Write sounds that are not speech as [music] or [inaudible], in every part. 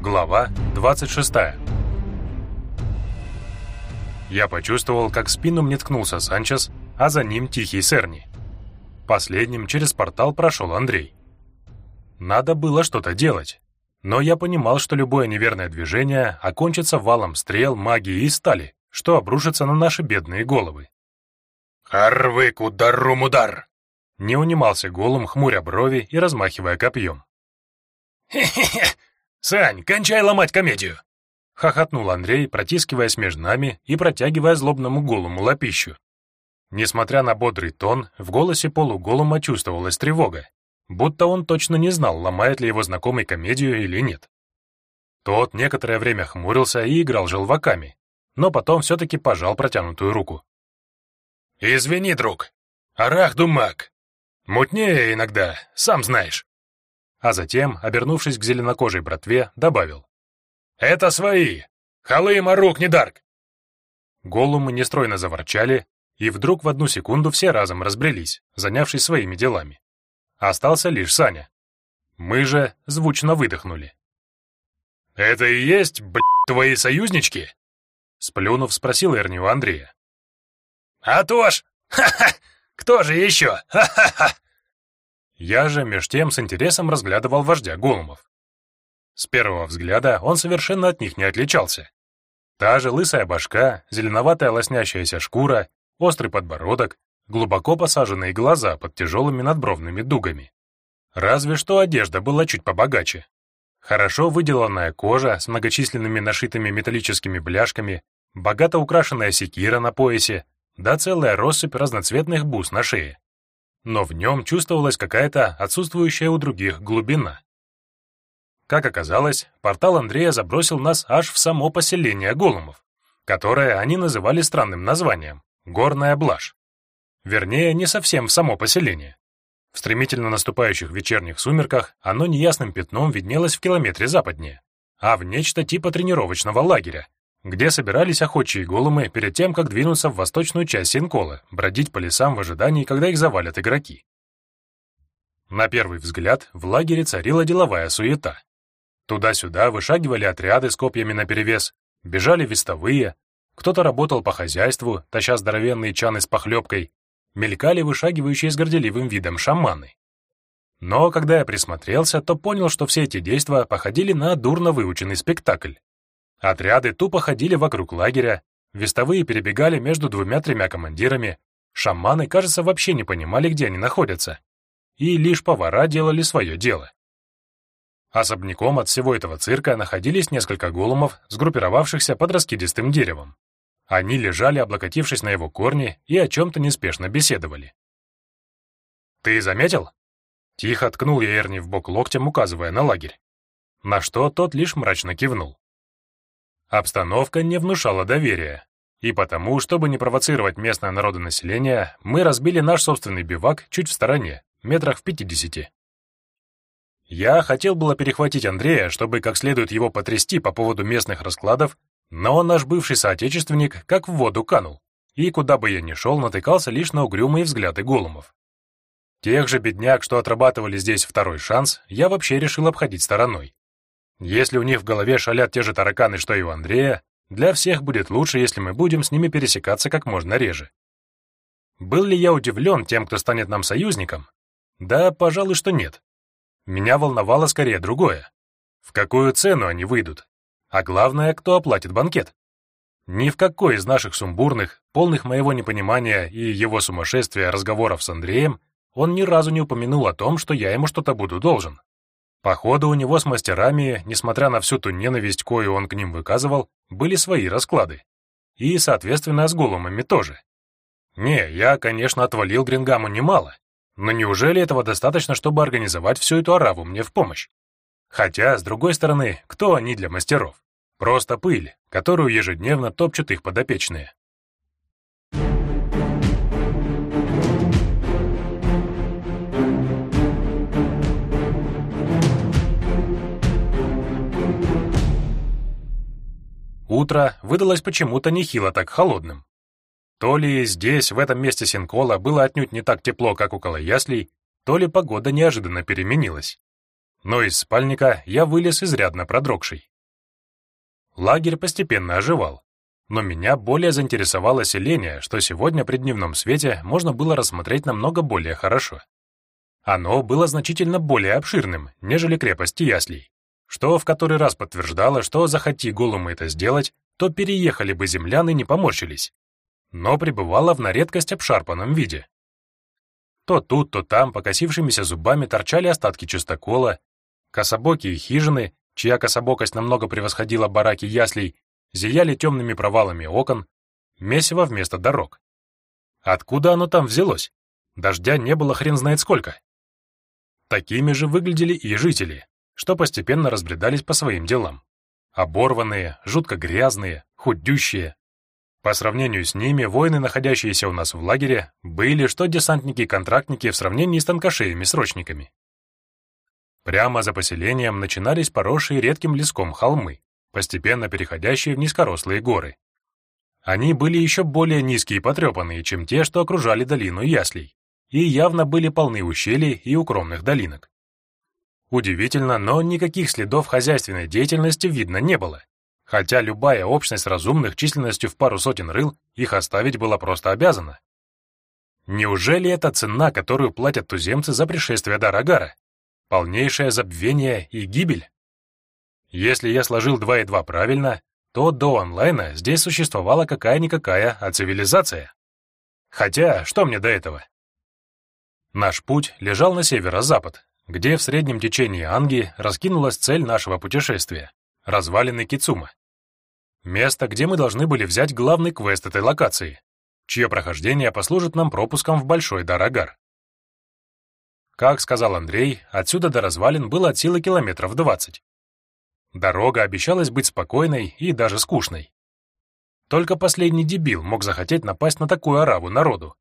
Глава 26 Я почувствовал, как спину мне ткнулся Санчес, а за ним тихий Серни. Последним через портал прошел Андрей. Надо было что-то делать. Но я понимал, что любое неверное движение окончится валом стрел, магии и стали, что обрушится на наши бедные головы. «Харвык, ударум удар!» Не унимался голым, хмуря брови и размахивая копьем. «Хе-хе-хе! Сань, кончай ломать комедию!» Хохотнул Андрей, протискиваясь между нами и протягивая злобному голому лапищу. Несмотря на бодрый тон, в голосе полуголома чувствовалась тревога, будто он точно не знал, ломает ли его знакомый комедию или нет. Тот некоторое время хмурился и играл желваками, но потом все-таки пожал протянутую руку. «Извини, друг, арах-думак. Мутнее иногда, сам знаешь». А затем, обернувшись к зеленокожей братве, добавил. «Это свои! Халы им рук не дарк!» Голумы нестройно заворчали, и вдруг в одну секунду все разом разбрелись, занявшись своими делами. Остался лишь Саня. Мы же звучно выдохнули. «Это и есть, блядь, твои союзнички?» Сплюнув, спросил Эрни Андрея. «А то ж! Ха-ха! Кто же еще? Ха-ха-ха!» Я же меж тем с интересом разглядывал вождя Голумов. С первого взгляда он совершенно от них не отличался. Та же лысая башка, зеленоватая лоснящаяся шкура, острый подбородок, глубоко посаженные глаза под тяжелыми надбровными дугами. Разве что одежда была чуть побогаче. Хорошо выделанная кожа с многочисленными нашитыми металлическими бляшками, богато украшенная секира на поясе, да целая россыпь разноцветных бус на шее. Но в нем чувствовалась какая-то отсутствующая у других глубина. Как оказалось, портал Андрея забросил нас аж в само поселение голумов, которое они называли странным названием — Горная Блажь. Вернее, не совсем в само поселение. В стремительно наступающих вечерних сумерках оно неясным пятном виднелось в километре западнее, а в нечто типа тренировочного лагеря, где собирались охотчие голумы перед тем, как двинуться в восточную часть Синкола, бродить по лесам в ожидании, когда их завалят игроки. На первый взгляд в лагере царила деловая суета. Туда-сюда вышагивали отряды с копьями наперевес, бежали вестовые, кто-то работал по хозяйству, таща здоровенные чаны с похлебкой, мелькали вышагивающие с горделивым видом шаманы. Но когда я присмотрелся, то понял, что все эти действия походили на дурно выученный спектакль. Отряды тупо ходили вокруг лагеря, вестовые перебегали между двумя-тремя командирами, шаманы, кажется, вообще не понимали, где они находятся. И лишь повара делали свое дело. Особняком от всего этого цирка находились несколько голумов, сгруппировавшихся под раскидистым деревом. Они лежали, облокотившись на его корни, и о чем-то неспешно беседовали. «Ты заметил?» Тихо ткнул я Эрни в бок локтем, указывая на лагерь. На что тот лишь мрачно кивнул. Обстановка не внушала доверия, и потому, чтобы не провоцировать местное народонаселение, мы разбили наш собственный бивак чуть в стороне, метрах в пятидесяти. Я хотел было перехватить Андрея, чтобы как следует его потрясти по поводу местных раскладов но наш бывший соотечественник как в воду канул, и куда бы я ни шел, натыкался лишь на угрюмые взгляды голумов. Тех же бедняк, что отрабатывали здесь второй шанс, я вообще решил обходить стороной. Если у них в голове шалят те же тараканы, что и у Андрея, для всех будет лучше, если мы будем с ними пересекаться как можно реже. Был ли я удивлен тем, кто станет нам союзником? Да, пожалуй, что нет. Меня волновало скорее другое. В какую цену они выйдут? А главное, кто оплатит банкет. Ни в какой из наших сумбурных, полных моего непонимания и его сумасшествия разговоров с Андреем он ни разу не упомянул о том, что я ему что-то буду должен. Походу, у него с мастерами, несмотря на всю ту ненависть, кою он к ним выказывал, были свои расклады. И, соответственно, с голумами тоже. Не, я, конечно, отвалил Грингаму немало, но неужели этого достаточно, чтобы организовать всю эту ораву мне в помощь? Хотя, с другой стороны, кто они для мастеров? Просто пыль, которую ежедневно топчут их подопечные. Утро выдалось почему-то нехило так холодным. То ли здесь, в этом месте Синкола, было отнюдь не так тепло, как около яслей, то ли погода неожиданно переменилась но из спальника я вылез изрядно продрогший. лагерь постепенно оживал. Но меня более заинтересовало селение, что сегодня при дневном свете можно было рассмотреть намного более хорошо. Оно было значительно более обширным, нежели крепость Яслей, что в который раз подтверждало, что захоти голумы это сделать, то переехали бы земляны не поморщились, но пребывало в на редкость обшарпанном виде. То тут, то там покосившимися зубами торчали остатки чистокола, кособокие хижины, чья кособокость намного превосходила бараки яслей, зияли темными провалами окон, месиво вместо дорог. Откуда оно там взялось? Дождя не было хрен знает сколько. Такими же выглядели и жители, что постепенно разбредались по своим делам. Оборванные, жутко грязные, худющие. По сравнению с ними, воины, находящиеся у нас в лагере, были что десантники-контрактники в сравнении с танкошеями-срочниками. Прямо за поселением начинались поросшие редким леском холмы, постепенно переходящие в низкорослые горы. Они были еще более низкие и потрепанные, чем те, что окружали долину Яслей, и явно были полны ущелий и укромных долинок. Удивительно, но никаких следов хозяйственной деятельности видно не было, хотя любая общность разумных численностью в пару сотен рыл их оставить была просто обязана. Неужели это цена, которую платят туземцы за пришествие Дарагара? Полнейшее забвение и гибель? Если я сложил два и два правильно, то до онлайна здесь существовала какая-никакая, а цивилизация. Хотя, что мне до этого? Наш путь лежал на северо-запад, где в среднем течении Анги раскинулась цель нашего путешествия — развалины Кицума. Место, где мы должны были взять главный квест этой локации, чье прохождение послужит нам пропуском в Большой Дарагар. Как сказал Андрей, отсюда до развалин было от силы километров 20. Дорога обещалась быть спокойной и даже скучной. Только последний дебил мог захотеть напасть на такую ораву народу,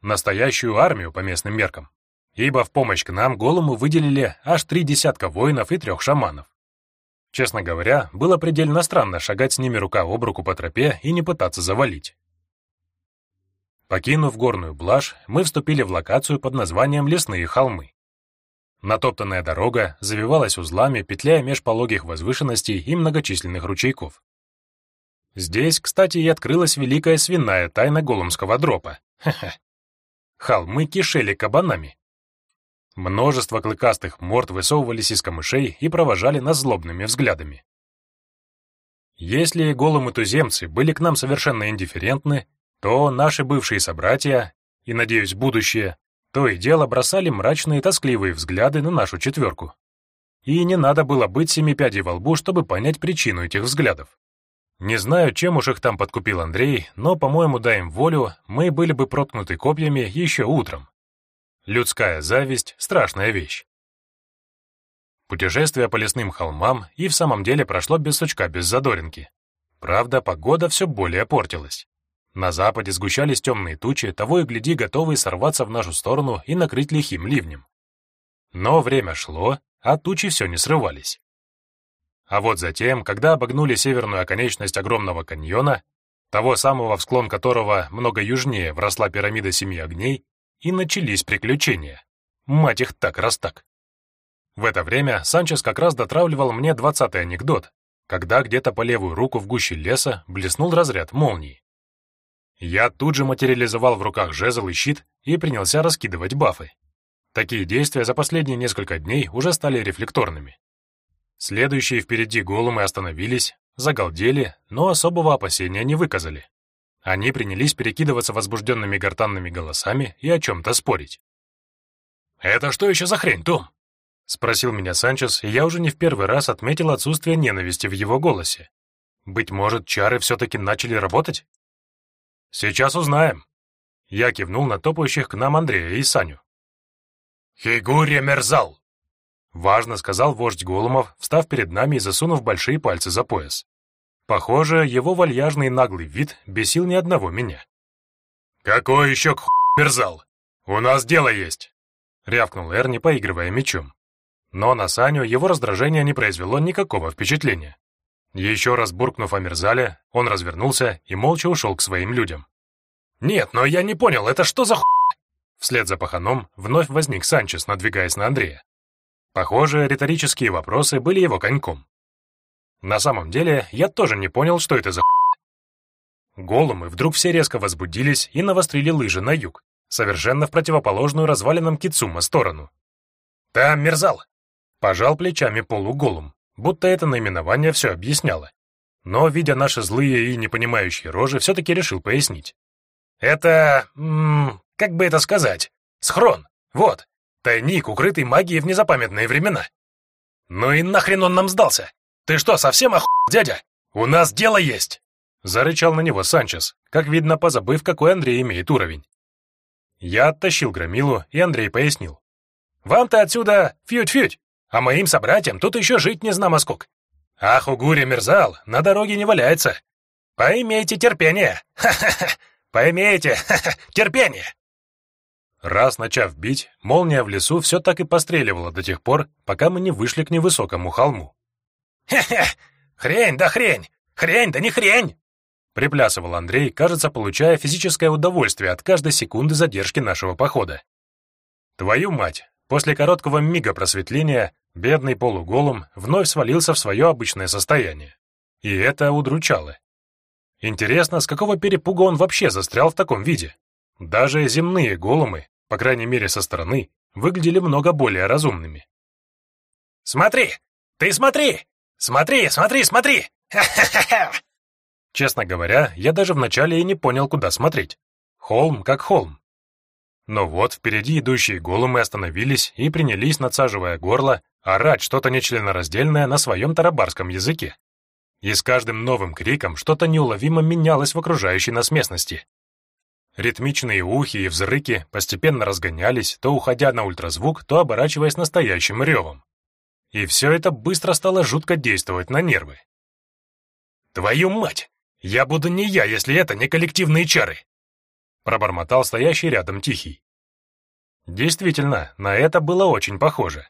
настоящую армию по местным меркам ибо в помощь к нам голому выделили аж три десятка воинов и трех шаманов. Честно говоря, было предельно странно шагать с ними рука об руку по тропе и не пытаться завалить. Покинув горную блажь, мы вступили в локацию под названием «Лесные холмы». Натоптанная дорога завивалась узлами, петляя меж пологих возвышенностей и многочисленных ручейков. Здесь, кстати, и открылась великая свиная тайна голумского дропа. Ха-ха. Холмы кишели кабанами. Множество клыкастых морд высовывались из камышей и провожали нас злобными взглядами. Если голым туземцы были к нам совершенно индифферентны, то наши бывшие собратья, и, надеюсь, будущее, то и дело бросали мрачные тоскливые взгляды на нашу четверку. И не надо было быть семи пядей во лбу, чтобы понять причину этих взглядов. Не знаю, чем уж их там подкупил Андрей, но, по-моему, дай им волю, мы были бы проткнуты копьями еще утром. Людская зависть — страшная вещь. Путешествие по лесным холмам и в самом деле прошло без сучка, без задоринки. Правда, погода все более портилась. На западе сгущались темные тучи, того и гляди, готовые сорваться в нашу сторону и накрыть лихим ливнем. Но время шло, а тучи все не срывались. А вот затем, когда обогнули северную оконечность огромного каньона, того самого, в склон которого много южнее вросла пирамида Семи Огней, и начались приключения. Мать их так раз так. В это время Санчес как раз дотравливал мне двадцатый анекдот, когда где-то по левую руку в гуще леса блеснул разряд молнии. Я тут же материализовал в руках жезл и щит и принялся раскидывать бафы. Такие действия за последние несколько дней уже стали рефлекторными. Следующие впереди голумы остановились, загалдели, но особого опасения не выказали. Они принялись перекидываться возбужденными гортанными голосами и о чем-то спорить. «Это что еще за хрень, Том?» — спросил меня Санчес, и я уже не в первый раз отметил отсутствие ненависти в его голосе. «Быть может, чары все-таки начали работать?» «Сейчас узнаем». Я кивнул на топающих к нам Андрея и Саню. «Хигурия мерзал!» — важно сказал вождь Голумов, встав перед нами и засунув большие пальцы за пояс. Похоже, его вальяжный наглый вид бесил ни одного меня. «Какой еще к мерзал? У нас дело есть!» — рявкнул Эрни, поигрывая мечом. Но на Саню его раздражение не произвело никакого впечатления. Еще раз буркнув о мерзале, он развернулся и молча ушел к своим людям. «Нет, но я не понял, это что за ху...» Вслед за паханом вновь возник Санчес, надвигаясь на Андрея. Похоже, риторические вопросы были его коньком. На самом деле, я тоже не понял, что это за Голумы вдруг все резко возбудились и навострили лыжи на юг, совершенно в противоположную развалинам Кицума сторону. «Там мерзал!» Пожал плечами полуголум, будто это наименование все объясняло. Но, видя наши злые и непонимающие рожи, все-таки решил пояснить. «Это... М -м, как бы это сказать? Схрон. Вот. Тайник, укрытый магией в незапамятные времена. Ну и нахрен он нам сдался? Ты что, совсем оху, дядя? У нас дело есть!» Зарычал на него Санчес, как видно, позабыв, какой Андрей имеет уровень. Я оттащил громилу, и Андрей пояснил. «Вам-то отсюда фють-фють, а моим собратьям тут еще жить не знамо сколько. Ах, угуря мерзал, на дороге не валяется. Поимейте терпение, ха-ха-ха, поимейте, ха-ха, терпение!» Раз начав бить, молния в лесу все так и постреливала до тех пор, пока мы не вышли к невысокому холму. «Хе-хе! Хрень да хрень! Хрень да не хрень!» Приплясывал Андрей, кажется, получая физическое удовольствие от каждой секунды задержки нашего похода. Твою мать! После короткого мига просветления бедный полуголом вновь свалился в свое обычное состояние. И это удручало. Интересно, с какого перепуга он вообще застрял в таком виде? Даже земные голумы, по крайней мере со стороны, выглядели много более разумными. «Смотри! Ты смотри! Смотри, смотри, смотри! Ха-ха-ха!» Честно говоря, я даже вначале и не понял, куда смотреть. Холм как холм. Но вот впереди идущие голумы остановились и принялись, надсаживая горло, орать что-то нечленораздельное на своем тарабарском языке. И с каждым новым криком что-то неуловимо менялось в окружающей нас местности. Ритмичные ухи и взрыки постепенно разгонялись, то уходя на ультразвук, то оборачиваясь настоящим ревом. И все это быстро стало жутко действовать на нервы. «Твою мать! Я буду не я, если это не коллективные чары!» Пробормотал стоящий рядом Тихий. Действительно, на это было очень похоже.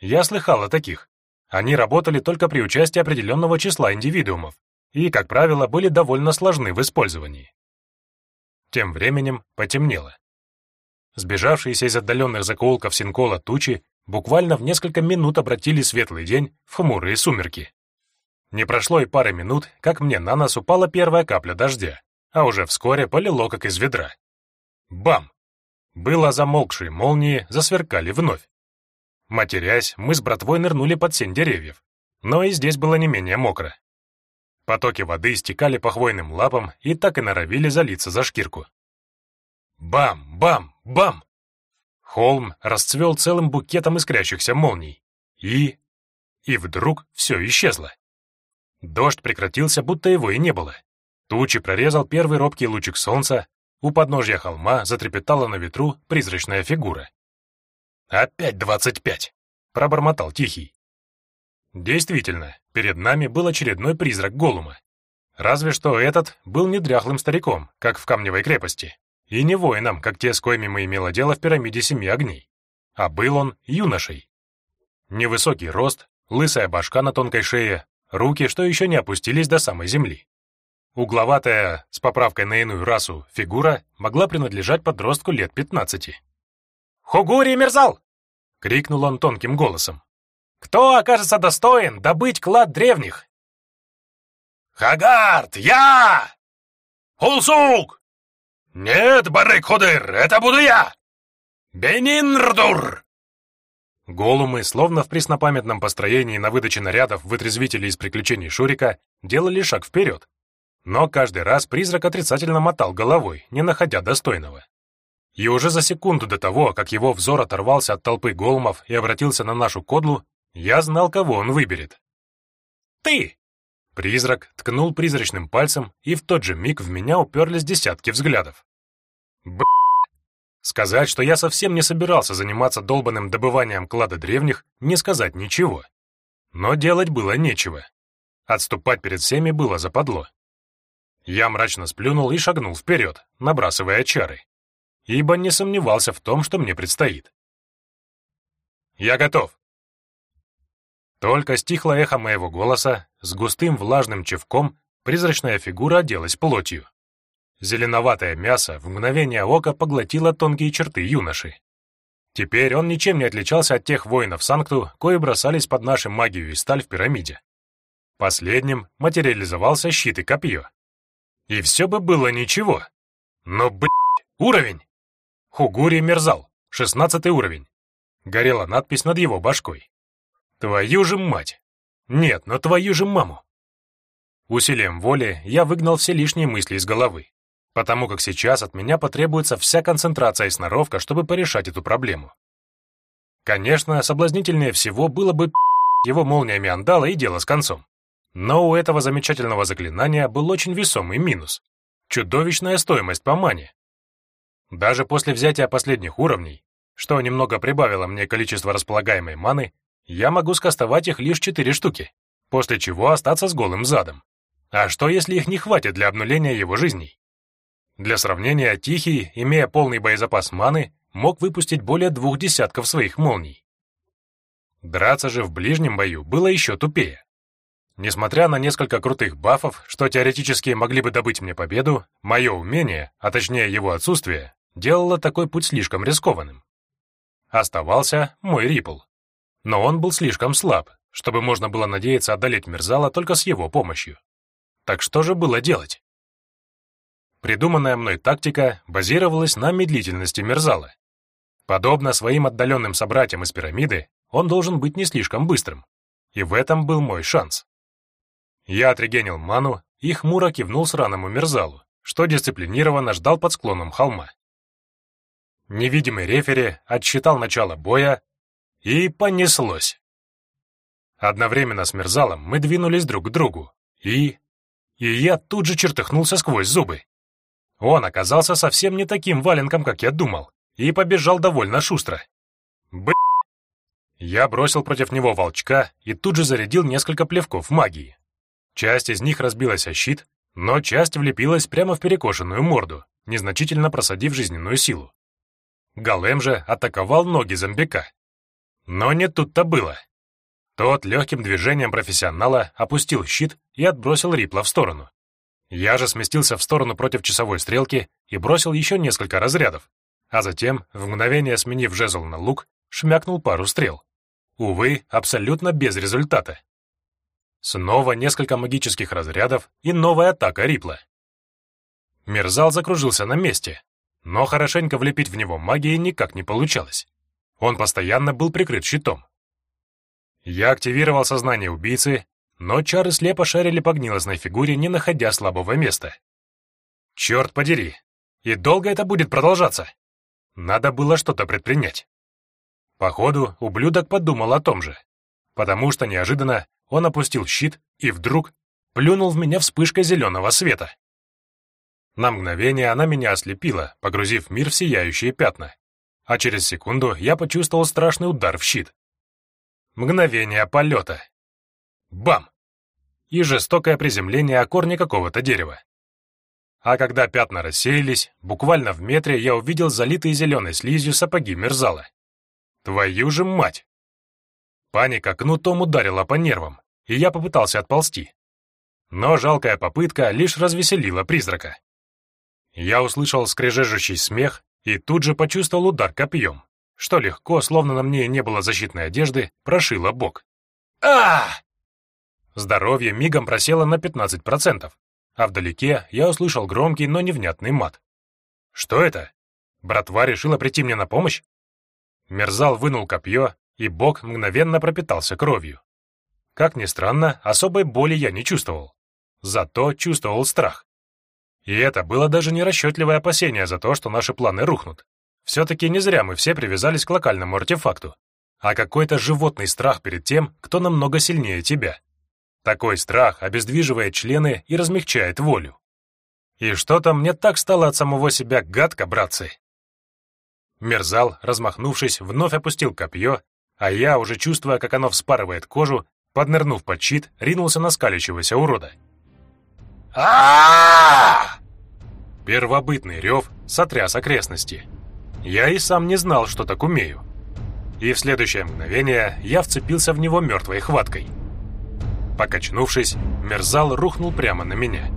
Я слыхал о таких. Они работали только при участии определенного числа индивидуумов и, как правило, были довольно сложны в использовании. Тем временем потемнело. Сбежавшиеся из отдаленных закоулков Синкола тучи буквально в несколько минут обратили светлый день в хмурые сумерки. Не прошло и пары минут, как мне на нос упала первая капля дождя, а уже вскоре полило, как из ведра. Бам! Было замолкшие молнии засверкали вновь. Матерясь, мы с братвой нырнули под сень деревьев, но и здесь было не менее мокро. Потоки воды стекали по хвойным лапам и так и норовили залиться за шкирку. Бам! Бам! Бам! Холм расцвел целым букетом искрящихся молний. И... И вдруг все исчезло. Дождь прекратился, будто его и не было. Тучи прорезал первый робкий лучик солнца, у подножья холма затрепетала на ветру призрачная фигура. «Опять двадцать пять!» — пробормотал Тихий. Действительно, перед нами был очередной призрак Голума. Разве что этот был не дряхлым стариком, как в Камневой крепости, и не воином, как те, с коими мы имело дело в пирамиде Семи Огней, а был он юношей. Невысокий рост, лысая башка на тонкой шее, руки, что еще не опустились до самой земли. Угловатая, с поправкой на иную расу, фигура могла принадлежать подростку лет пятнадцати. «Хугури мерзал!» — крикнул он тонким голосом. «Кто окажется достоин добыть клад древних?» «Хагард, я! Улсук! Нет, Барык Худыр, это буду я! Бенинрдур!» Голумы, словно в преснопамятном построении на выдаче нарядов вытрезвителей из приключений Шурика, делали шаг вперед. Но каждый раз призрак отрицательно мотал головой, не находя достойного. И уже за секунду до того, как его взор оторвался от толпы голумов и обратился на нашу кодлу, я знал, кого он выберет. «Ты!» Призрак ткнул призрачным пальцем, и в тот же миг в меня уперлись десятки взглядов. Б***. Сказать, что я совсем не собирался заниматься долбанным добыванием клада древних, не сказать ничего. Но делать было нечего. Отступать перед всеми было западло. Я мрачно сплюнул и шагнул вперед, набрасывая чары, ибо не сомневался в том, что мне предстоит. «Я готов!» Только стихло эхо моего голоса, с густым влажным чевком призрачная фигура оделась плотью. Зеленоватое мясо в мгновение ока поглотило тонкие черты юноши. Теперь он ничем не отличался от тех воинов Санкту, кои бросались под нашу магию и сталь в пирамиде. Последним материализовался щит и копье. И все бы было ничего. Но, блядь, уровень! Хугури мерзал, шестнадцатый уровень. Горела надпись над его башкой. Твою же мать! Нет, но твою же маму! Усилием воли я выгнал все лишние мысли из головы, потому как сейчас от меня потребуется вся концентрация и сноровка, чтобы порешать эту проблему. Конечно, соблазнительнее всего было бы [laughs] его молниями андала и дело с концом. Но у этого замечательного заклинания был очень весомый минус — чудовищная стоимость по мане. Даже после взятия последних уровней, что немного прибавило мне количество располагаемой маны, я могу скастовать их лишь четыре штуки, после чего остаться с голым задом. А что, если их не хватит для обнуления его жизней? Для сравнения, Тихий, имея полный боезапас маны, мог выпустить более двух десятков своих молний. Драться же в ближнем бою было еще тупее. Несмотря на несколько крутых бафов, что теоретически могли бы добыть мне победу, мое умение, а точнее его отсутствие, делало такой путь слишком рискованным. Оставался мой Рипл. Но он был слишком слаб, чтобы можно было надеяться одолеть Мерзала только с его помощью. Так что же было делать? Придуманная мной тактика базировалась на медлительности Мерзала. Подобно своим отдаленным собратьям из пирамиды, он должен быть не слишком быстрым. И в этом был мой шанс. Я отрегенил ману и хмуро кивнул сраному мерзалу, что дисциплинированно ждал под склоном холма. Невидимый рефери отсчитал начало боя, и понеслось. Одновременно с мерзалом мы двинулись друг к другу, и... И я тут же чертыхнулся сквозь зубы. Он оказался совсем не таким валенком, как я думал, и побежал довольно шустро. Б***. Я бросил против него волчка и тут же зарядил несколько плевков магии. Часть из них разбилась о щит, но часть влепилась прямо в перекошенную морду, незначительно просадив жизненную силу. Голем же атаковал ноги зомбика. Но не тут-то было. Тот легким движением профессионала опустил щит и отбросил Рипла в сторону. Я же сместился в сторону против часовой стрелки и бросил еще несколько разрядов, а затем, в мгновение сменив жезл на лук, шмякнул пару стрел. Увы, абсолютно без результата. Снова несколько магических разрядов и новая атака Рипла. Мерзал закружился на месте, но хорошенько влепить в него магией никак не получалось. Он постоянно был прикрыт щитом. Я активировал сознание убийцы, но чары слепо шарили по гнилостной фигуре, не находя слабого места. Черт подери! И долго это будет продолжаться? Надо было что-то предпринять. Походу, ублюдок подумал о том же, потому что неожиданно он опустил щит и вдруг плюнул в меня вспышкой зеленого света. На мгновение она меня ослепила, погрузив мир в сияющие пятна, а через секунду я почувствовал страшный удар в щит. Мгновение полета. Бам! И жестокое приземление о корне какого-то дерева. А когда пятна рассеялись, буквально в метре я увидел залитые зеленой слизью сапоги мерзала. Твою же мать! Паника кнутом ударила по нервам, и я попытался отползти. Но жалкая попытка лишь развеселила призрака. Я услышал скрежежущий смех и тут же почувствовал удар копьем, что легко, словно на мне не было защитной одежды, прошило бок. а Здоровье мигом просело на 15%, а вдалеке я услышал громкий, но невнятный мат. Что это? Братва решила прийти мне на помощь? Мерзал вынул копье и бок мгновенно пропитался кровью. Как ни странно, особой боли я не чувствовал. Зато чувствовал страх. И это было даже не расчетливое опасение за то, что наши планы рухнут. Все-таки не зря мы все привязались к локальному артефакту, а какой-то животный страх перед тем, кто намного сильнее тебя. Такой страх обездвиживает члены и размягчает волю. И что-то мне так стало от самого себя гадко, братцы. Мерзал, размахнувшись, вновь опустил копье а я, уже чувствуя, как оно вспарывает кожу, поднырнув под щит, ринулся на скалящегося урода. а Первобытный рев сотряс окрестности. Я и сам не знал, что так умею. И в следующее мгновение я вцепился в него мертвой хваткой. Покачнувшись, мерзал рухнул прямо на меня.